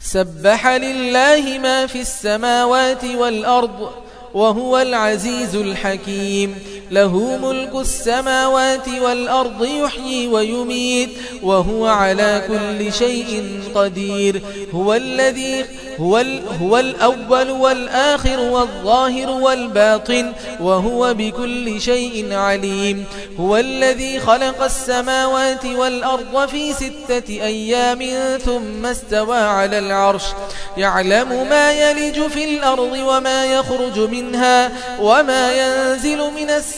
سبح لله ما في السماوات والأرض وهو العزيز الحكيم. له ملك السماوات والأرض يحيي ويميت وهو على كل شيء قدير. هو الذي هو, هو الأول والآخر والظاهر والباطن وهو بكل شيء عليم. هو الذي خلق السماوات والأرض في ستة أيام ثم استوى على العرش. يعلم ما يلج في الأرض وما يخرج منها وما ينزل من السماء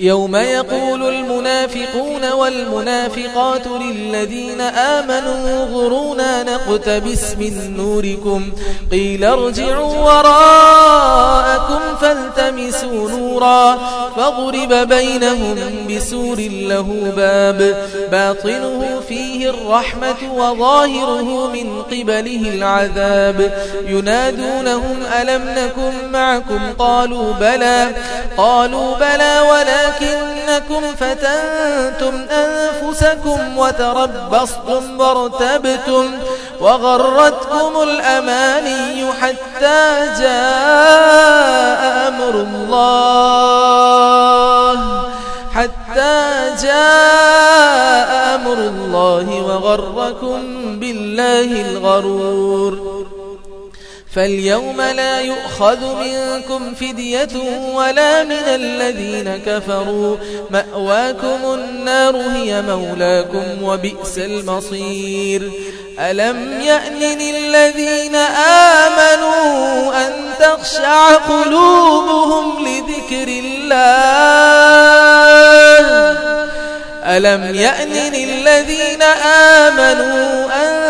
يوم يقول المنافقون والمنافقات للذين آمنوا انظرونا نقتبس من نوركم قيل ارجعوا وراءكم فالتمسوا نورا فضرب بينهم بسور له باب باطنه فيه الرحمة وظاهره من قبله العذاب ينادونهم ألم نكن معكم قالوا بلى قالوا بلى ولكنكم فتنتم أنفسكم وتربصتم وارتبتم وغرتكم الأماني حتى جاء فاليوم لا يؤخذ منكم فدية ولا من الذين كفروا. مأواكم النار هي مولاكم وبئس المصير. ألم يأن للذين آمنوا أن تخشع قلوبهم لذكر الله؟ ألم يأن للذين آمنوا أن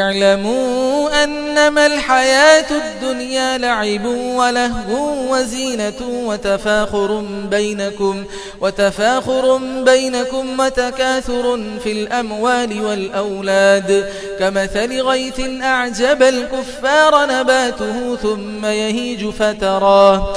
اعلموا أنما الحياة الدنيا لعب ولهو وزينة وتفاخر بينكم وتفاخر بينكم وتكاثر في الأموال والأولاد. كمثل غيث أعجب الكفار نباته ثم يهيج فتراه.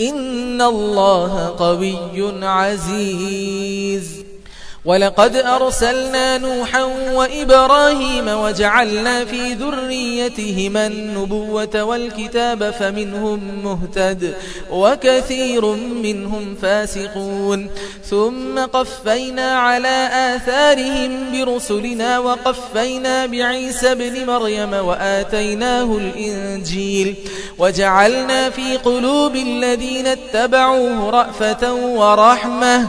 إن الله قوي عزيز ولقد أرسلنا نوحا وإبراهيم وجعلنا في ذريتهما النبوة والكتاب فمنهم مهتد وكثير منهم فاسقون. ثم قفينا على آثارهم برسلنا وقفينا بعيسى بن مريم وآتيناه الإنجيل وجعلنا في قلوب الذين اتبعوه رأفة ورحمة